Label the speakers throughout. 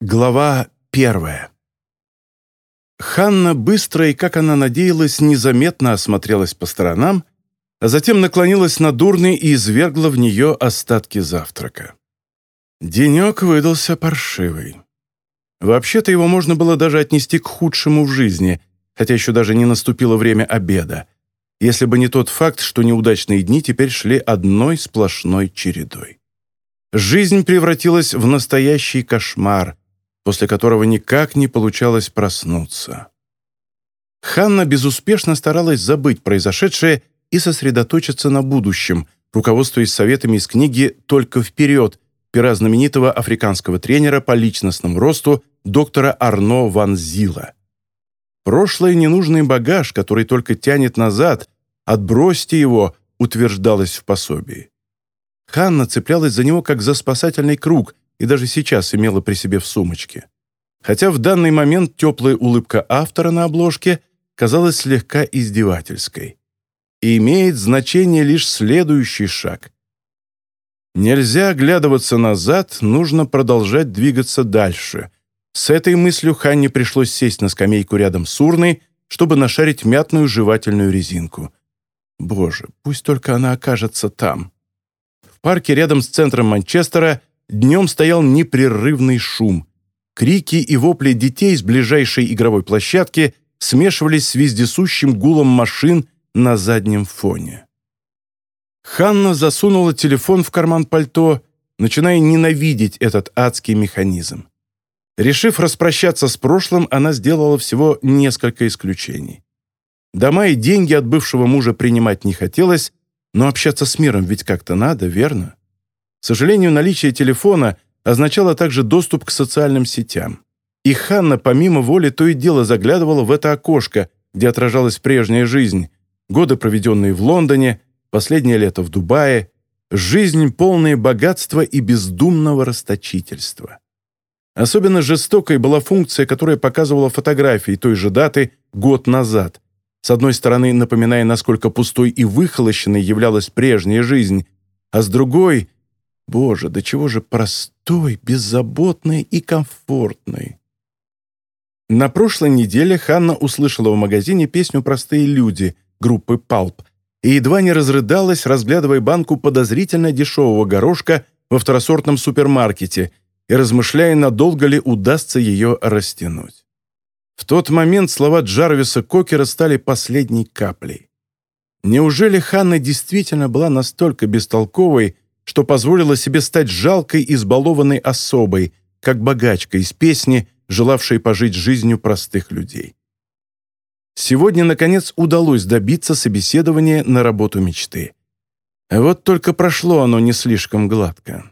Speaker 1: Глава первая. Ханна быстро и, как она надеялась, незаметно осмотрелась по сторонам, а затем наклонилась над урной и извергла в нее остатки завтрака. Денек выдался паршивый. Вообще-то его можно было даже отнести к худшему в жизни, хотя еще даже не наступило время обеда, если бы не тот факт, что неудачные дни теперь шли одной сплошной чередой. Жизнь превратилась в настоящий кошмар, после которого никак не получалось проснуться. Ханна безуспешно старалась забыть произошедшее и сосредоточиться на будущем, руководствуясь советами из книги «Только вперед» пера знаменитого африканского тренера по личностному росту доктора Арно Ван Зила. Прошлое ненужный багаж, который только тянет назад, отбросьте его, утверждалось в пособии. Ханна цеплялась за него как за спасательный круг, и даже сейчас имела при себе в сумочке. Хотя в данный момент теплая улыбка автора на обложке казалась слегка издевательской. И имеет значение лишь следующий шаг. Нельзя оглядываться назад, нужно продолжать двигаться дальше. С этой мыслью Ханне пришлось сесть на скамейку рядом с урной, чтобы нашарить мятную жевательную резинку. Боже, пусть только она окажется там. В парке рядом с центром Манчестера днем стоял непрерывный шум. Крики и вопли детей с ближайшей игровой площадки смешивались с вездесущим гулом машин на заднем фоне. Ханна засунула телефон в карман пальто, начиная ненавидеть этот адский механизм. Решив распрощаться с прошлым, она сделала всего несколько исключений. Дома и деньги от бывшего мужа принимать не хотелось, но общаться с миром ведь как-то надо, верно? Сожалению, наличие телефона означало также доступ к социальным сетям. И Ханна, помимо воли, то и дело заглядывала в это окошко, где отражалась прежняя жизнь, годы, проведенные в Лондоне, последнее лето в Дубае, жизнь, полная богатства и бездумного расточительства. Особенно жестокой была функция, которая показывала фотографии той же даты год назад. С одной стороны, напоминая, насколько пустой и выхолощенной являлась прежняя жизнь, а с другой Боже, до чего же простой, беззаботный и комфортный. На прошлой неделе Ханна услышала в магазине песню «Простые люди» группы «Палп» и едва не разрыдалась, разглядывая банку подозрительно дешевого горошка во второсортном супермаркете и размышляя, надолго ли удастся ее растянуть. В тот момент слова Джарвиса Кокера стали последней каплей. Неужели Ханна действительно была настолько бестолковой, что позволила себе стать жалкой, избалованной особой, как богачка из песни, желавшей пожить жизнью простых людей. Сегодня, наконец, удалось добиться собеседования на работу мечты. Вот только прошло оно не слишком гладко.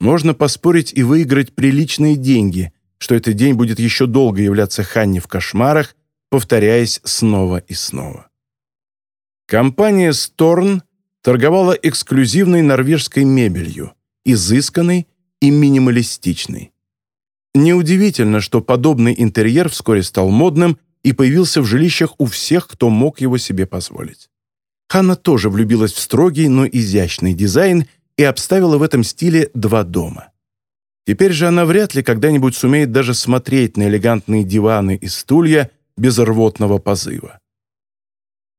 Speaker 1: Можно поспорить и выиграть приличные деньги, что этот день будет еще долго являться Ханне в кошмарах, повторяясь снова и снова. Компания «Сторн» торговала эксклюзивной норвежской мебелью, изысканной и минималистичной. Неудивительно, что подобный интерьер вскоре стал модным и появился в жилищах у всех, кто мог его себе позволить. Ханна тоже влюбилась в строгий, но изящный дизайн и обставила в этом стиле два дома. Теперь же она вряд ли когда-нибудь сумеет даже смотреть на элегантные диваны и стулья без рвотного позыва.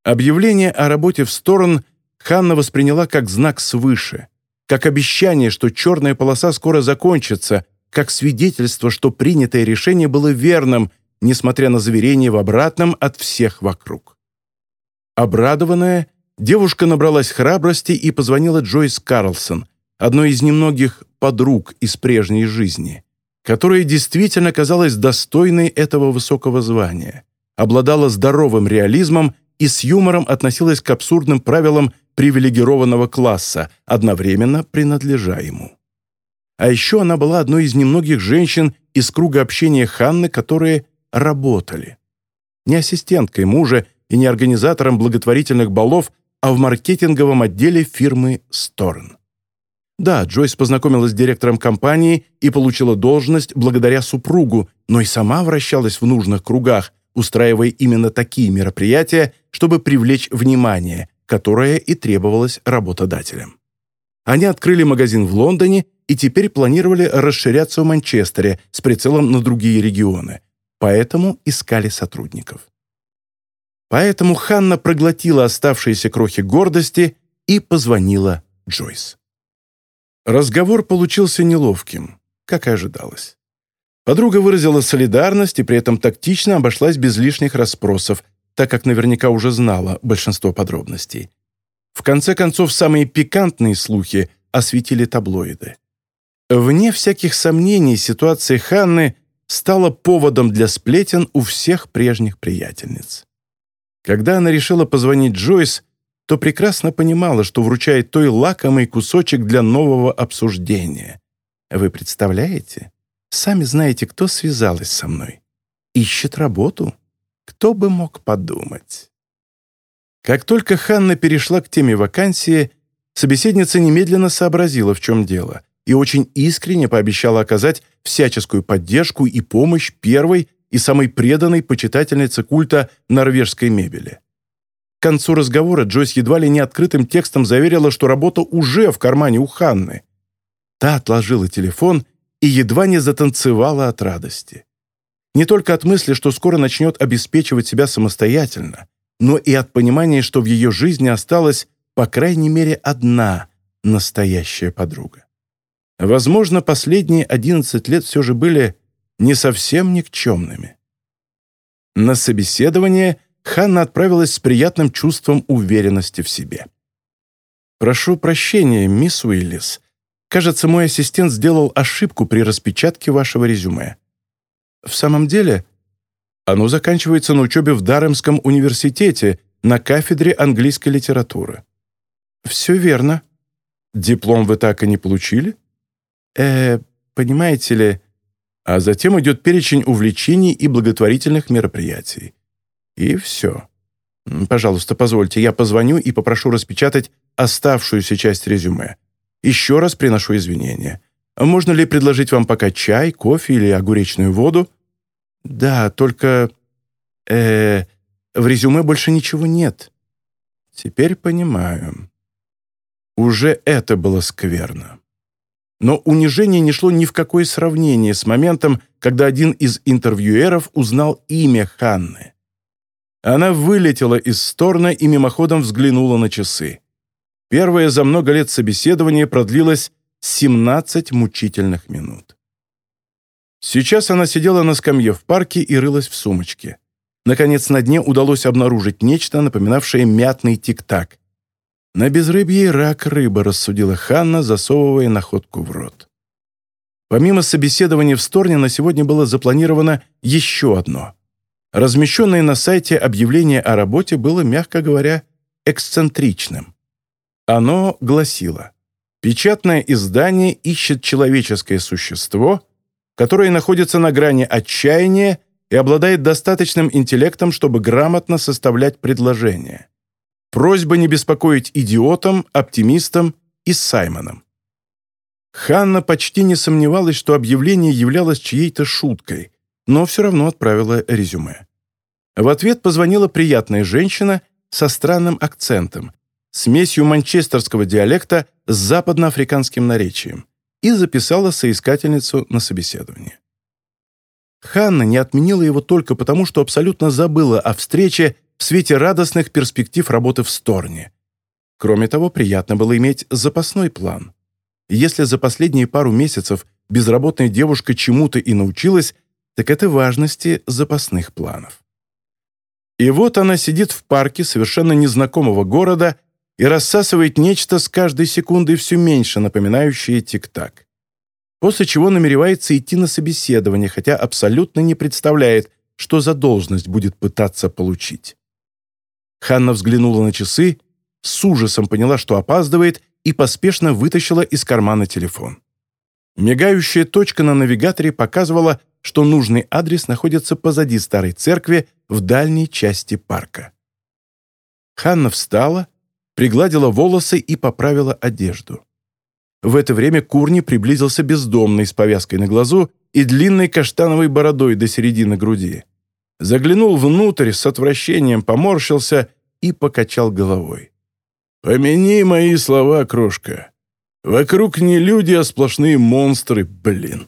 Speaker 1: Объявление о работе в сторону Ханна восприняла как знак свыше, как обещание, что черная полоса скоро закончится, как свидетельство, что принятое решение было верным, несмотря на заверение в обратном от всех вокруг. Обрадованная, девушка набралась храбрости и позвонила Джойс Карлсон, одной из немногих подруг из прежней жизни, которая действительно казалась достойной этого высокого звания, обладала здоровым реализмом и с юмором относилась к абсурдным правилам привилегированного класса, одновременно принадлежа ему. А еще она была одной из немногих женщин из круга общения Ханны, которые работали. Не ассистенткой мужа и не организатором благотворительных балов, а в маркетинговом отделе фирмы «Сторн». Да, Джойс познакомилась с директором компании и получила должность благодаря супругу, но и сама вращалась в нужных кругах, устраивая именно такие мероприятия, чтобы привлечь внимание, которое и требовалось работодателям. Они открыли магазин в Лондоне и теперь планировали расширяться в Манчестере с прицелом на другие регионы, поэтому искали сотрудников. Поэтому Ханна проглотила оставшиеся крохи гордости и позвонила Джойс. Разговор получился неловким, как и ожидалось. Подруга выразила солидарность и при этом тактично обошлась без лишних расспросов, так как наверняка уже знала большинство подробностей. В конце концов, самые пикантные слухи осветили таблоиды. Вне всяких сомнений, ситуация Ханны стала поводом для сплетен у всех прежних приятельниц. Когда она решила позвонить Джойс, то прекрасно понимала, что вручает той лакомый кусочек для нового обсуждения. Вы представляете? Сами знаете, кто связалась со мной. Ищет работу. Кто бы мог подумать? Как только Ханна перешла к теме вакансии, собеседница немедленно сообразила, в чем дело, и очень искренне пообещала оказать всяческую поддержку и помощь первой и самой преданной почитательнице культа норвежской мебели. К концу разговора Джойс едва ли не открытым текстом заверила, что работа уже в кармане у Ханны. Та отложила телефон и едва не затанцевала от радости. Не только от мысли, что скоро начнет обеспечивать себя самостоятельно, но и от понимания, что в ее жизни осталась, по крайней мере, одна настоящая подруга. Возможно, последние 11 лет все же были не совсем никчемными. На собеседование Ханна отправилась с приятным чувством уверенности в себе. «Прошу прощения, мисс Уиллис. Кажется, мой ассистент сделал ошибку при распечатке вашего резюме. В самом деле, оно заканчивается на учебе в Даремском университете на кафедре английской литературы». «Все верно. Диплом вы так и не получили?» «Э, понимаете ли...» а затем идет перечень увлечений и благотворительных мероприятий. И все. Пожалуйста, позвольте, я позвоню и попрошу распечатать оставшуюся часть резюме. Еще раз приношу извинения. Можно ли предложить вам пока чай, кофе или огуречную воду? Да, только... э в резюме больше ничего нет. Теперь понимаю. Уже это было скверно. Но унижение не шло ни в какое сравнение с моментом, когда один из интервьюеров узнал имя Ханны. Она вылетела из сторна и мимоходом взглянула на часы. Первое за много лет собеседование продлилось 17 мучительных минут. Сейчас она сидела на скамье в парке и рылась в сумочке. Наконец, на дне удалось обнаружить нечто, напоминавшее мятный тик-так. На безрыбье рак рыба, рассудила Ханна, засовывая находку в рот. Помимо собеседования в Сторне, на сегодня было запланировано еще одно. Размещенное на сайте объявление о работе было, мягко говоря, эксцентричным. Оно гласило «Печатное издание ищет человеческое существо, которое находится на грани отчаяния и обладает достаточным интеллектом, чтобы грамотно составлять предложения. Просьба не беспокоить идиотом, оптимистом и Саймоном. Ханна почти не сомневалась, что объявление являлось чьей-то шуткой, но все равно отправила резюме. В ответ позвонила приятная женщина со странным акцентом, смесью манчестерского диалекта с западноафриканским наречием, и записала соискательницу на собеседование. Ханна не отменила его только потому, что абсолютно забыла о встрече в свете радостных перспектив работы в Сторне. Кроме того, приятно было иметь запасной план. Если за последние пару месяцев безработная девушка чему-то и научилась, так это важности запасных планов. И вот она сидит в парке совершенно незнакомого города и рассасывает нечто с каждой секундой все меньше напоминающее тик-так. После чего намеревается идти на собеседование, хотя абсолютно не представляет, что за должность будет пытаться получить. Ханна взглянула на часы, с ужасом поняла, что опаздывает, и поспешно вытащила из кармана телефон. Мигающая точка на навигаторе показывала, что нужный адрес находится позади старой церкви в дальней части парка. Ханна встала, пригладила волосы и поправила одежду. В это время Курни приблизился бездомный с повязкой на глазу и длинной каштановой бородой до середины груди заглянул внутрь с отвращением, поморщился и покачал головой. «Помяни мои слова, крошка. Вокруг не люди, а сплошные монстры, блин.